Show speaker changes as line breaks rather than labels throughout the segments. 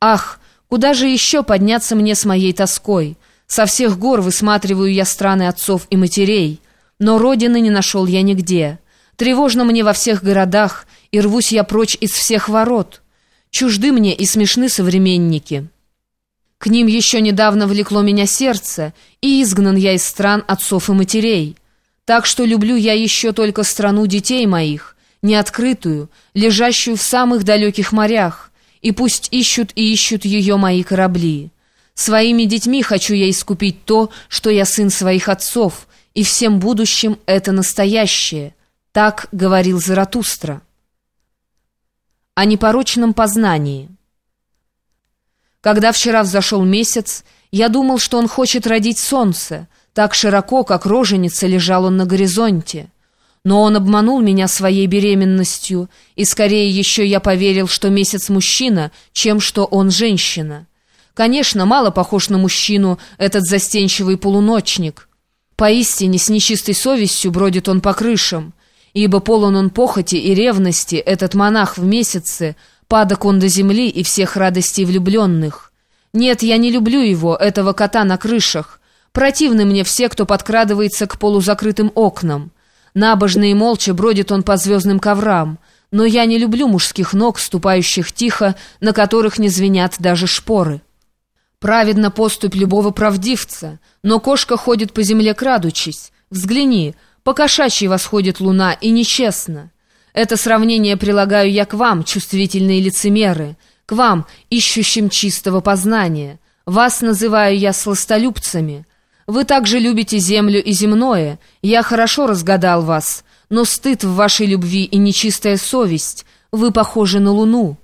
Ах, куда же еще подняться мне с моей тоской? Со всех гор высматриваю я страны отцов и матерей, но родины не нашел я нигде. Тревожно мне во всех городах, и рвусь я прочь из всех ворот. Чужды мне и смешны современники. К ним еще недавно влекло меня сердце, и изгнан я из стран отцов и матерей. Так что люблю я еще только страну детей моих, неоткрытую, лежащую в самых далеких морях, и пусть ищут и ищут ее мои корабли. Своими детьми хочу я искупить то, что я сын своих отцов, и всем будущим это настоящее. Так говорил Заратустра. О непорочном познании. Когда вчера взошел месяц, я думал, что он хочет родить солнце, так широко, как роженица, лежал он на горизонте. Но он обманул меня своей беременностью, и скорее еще я поверил, что месяц мужчина, чем что он женщина. Конечно, мало похож на мужчину этот застенчивый полуночник. Поистине, с нечистой совестью бродит он по крышам, ибо полон он похоти и ревности, этот монах в месяце, падок он до земли и всех радостей влюбленных. Нет, я не люблю его, этого кота на крышах. Противны мне все, кто подкрадывается к полузакрытым окнам. Набожно и молча бродит он по звездным коврам, но я не люблю мужских ног, ступающих тихо, на которых не звенят даже шпоры. Праведно поступь любого правдивца, но кошка ходит по земле крадучись. Взгляни, по кошачьей восходит луна, и нечестно. Это сравнение прилагаю я к вам, чувствительные лицемеры, к вам, ищущим чистого познания. Вас называю я сластолюбцами». Вы также любите землю и земное. Я хорошо разгадал вас. Но стыд в вашей любви и нечистая совесть. Вы похожи на луну.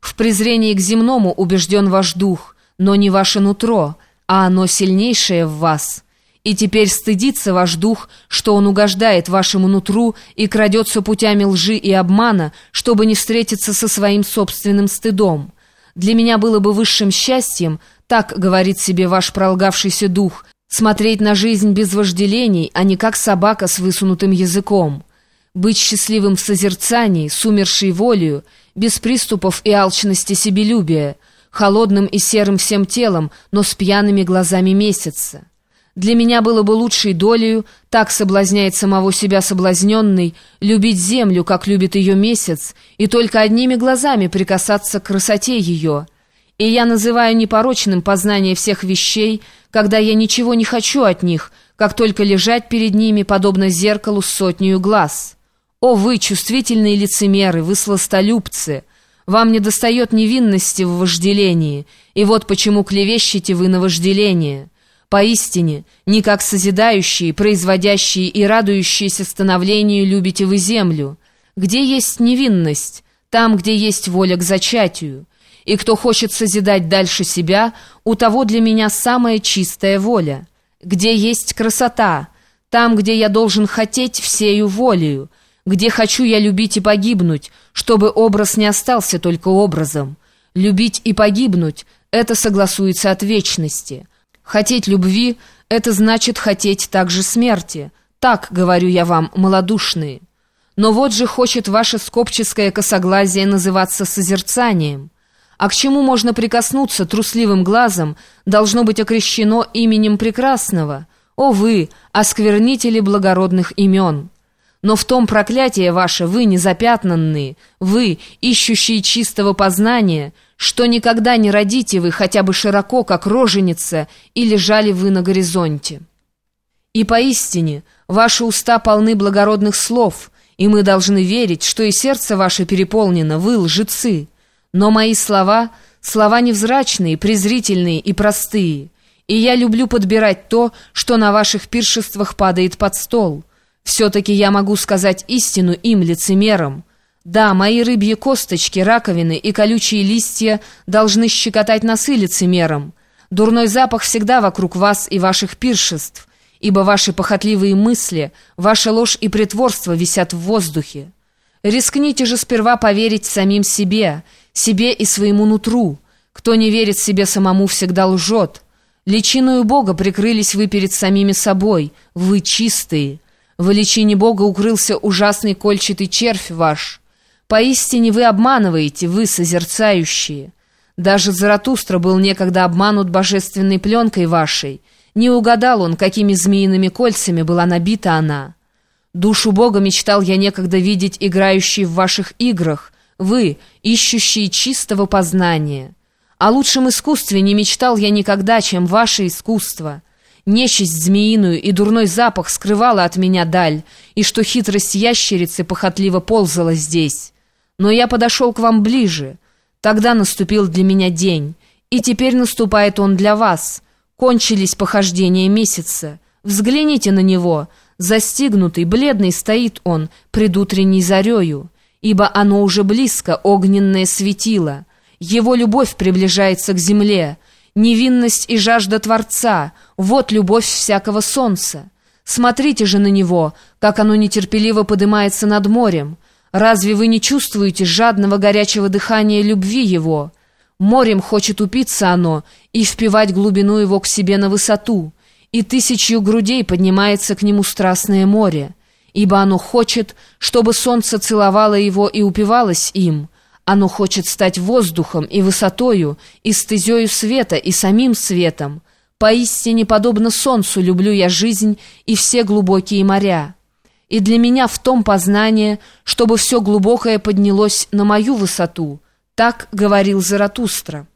В презрении к земному убежден ваш дух, но не ваше нутро, а оно сильнейшее в вас. И теперь стыдится ваш дух, что он угождает вашему нутру и крадется путями лжи и обмана, чтобы не встретиться со своим собственным стыдом. Для меня было бы высшим счастьем, так говорит себе ваш пролгавшийся дух, Смотреть на жизнь без вожделений, а не как собака с высунутым языком. Быть счастливым в созерцании, с умершей волею, без приступов и алчности себелюбия, холодным и серым всем телом, но с пьяными глазами месяца. Для меня было бы лучшей долею, так соблазняет самого себя соблазненный, любить землю, как любит ее месяц, и только одними глазами прикасаться к красоте ее — и я называю непорочным познание всех вещей, когда я ничего не хочу от них, как только лежать перед ними, подобно зеркалу с сотнею глаз. О, вы, чувствительные лицемеры, вы сластолюбцы! Вам не достает невинности в вожделении, и вот почему клевещете вы на вожделение. Поистине, не как созидающие, производящие и радующиеся становлению любите вы землю. Где есть невинность? Там, где есть воля к зачатию и кто хочет созидать дальше себя, у того для меня самая чистая воля. Где есть красота, там, где я должен хотеть всею волею, где хочу я любить и погибнуть, чтобы образ не остался только образом. Любить и погибнуть — это согласуется от вечности. Хотеть любви — это значит хотеть также смерти. Так, говорю я вам, малодушные. Но вот же хочет ваше скопческое косоглазие называться созерцанием. А к чему можно прикоснуться трусливым глазом, должно быть окрещено именем прекрасного. О вы, осквернители благородных имен! Но в том проклятие ваше вы незапятнанные, вы, ищущие чистого познания, что никогда не родите вы хотя бы широко, как роженица, и лежали вы на горизонте. И поистине, ваши уста полны благородных слов, и мы должны верить, что и сердце ваше переполнено, вы лжецы». Но мои слова — слова невзрачные, презрительные и простые. И я люблю подбирать то, что на ваших пиршествах падает под стол. Все-таки я могу сказать истину им, лицемерам. Да, мои рыбьи косточки, раковины и колючие листья должны щекотать носы лицемерам. Дурной запах всегда вокруг вас и ваших пиршеств, ибо ваши похотливые мысли, ваша ложь и притворство висят в воздухе. Рискните же сперва поверить самим себе — себе и своему нутру. Кто не верит себе самому, всегда лжет. Личиною Бога прикрылись вы перед самими собой, вы чистые. В личине Бога укрылся ужасный кольчатый червь ваш. Поистине вы обманываете, вы созерцающие. Даже Заратустра был некогда обманут божественной пленкой вашей. Не угадал он, какими змеиными кольцами была набита она. Душу Бога мечтал я некогда видеть играющей в ваших играх, вы, ищущие чистого познания. О лучшем искусстве не мечтал я никогда, чем ваше искусство. Нечисть змеиную и дурной запах скрывала от меня даль, и что хитрость ящерицы похотливо ползала здесь. Но я подошел к вам ближе. Тогда наступил для меня день, и теперь наступает он для вас. Кончились похождения месяца. Взгляните на него. Застигнутый, бледный стоит он предутренней зарею, ибо оно уже близко, огненное светило. Его любовь приближается к земле. Невинность и жажда Творца — вот любовь всякого солнца. Смотрите же на него, как оно нетерпеливо поднимается над морем. Разве вы не чувствуете жадного горячего дыхания любви его? Морем хочет упиться оно и впивать глубину его к себе на высоту, и тысячью грудей поднимается к нему страстное море, ибо оно хочет, чтобы солнце целовало его и упивалось им. Оно хочет стать воздухом и высотою, и стезею света, и самим светом. Поистине, подобно солнцу, люблю я жизнь и все глубокие моря» и для меня в том познание, чтобы все глубокое поднялось на мою высоту. Так говорил Заратустра.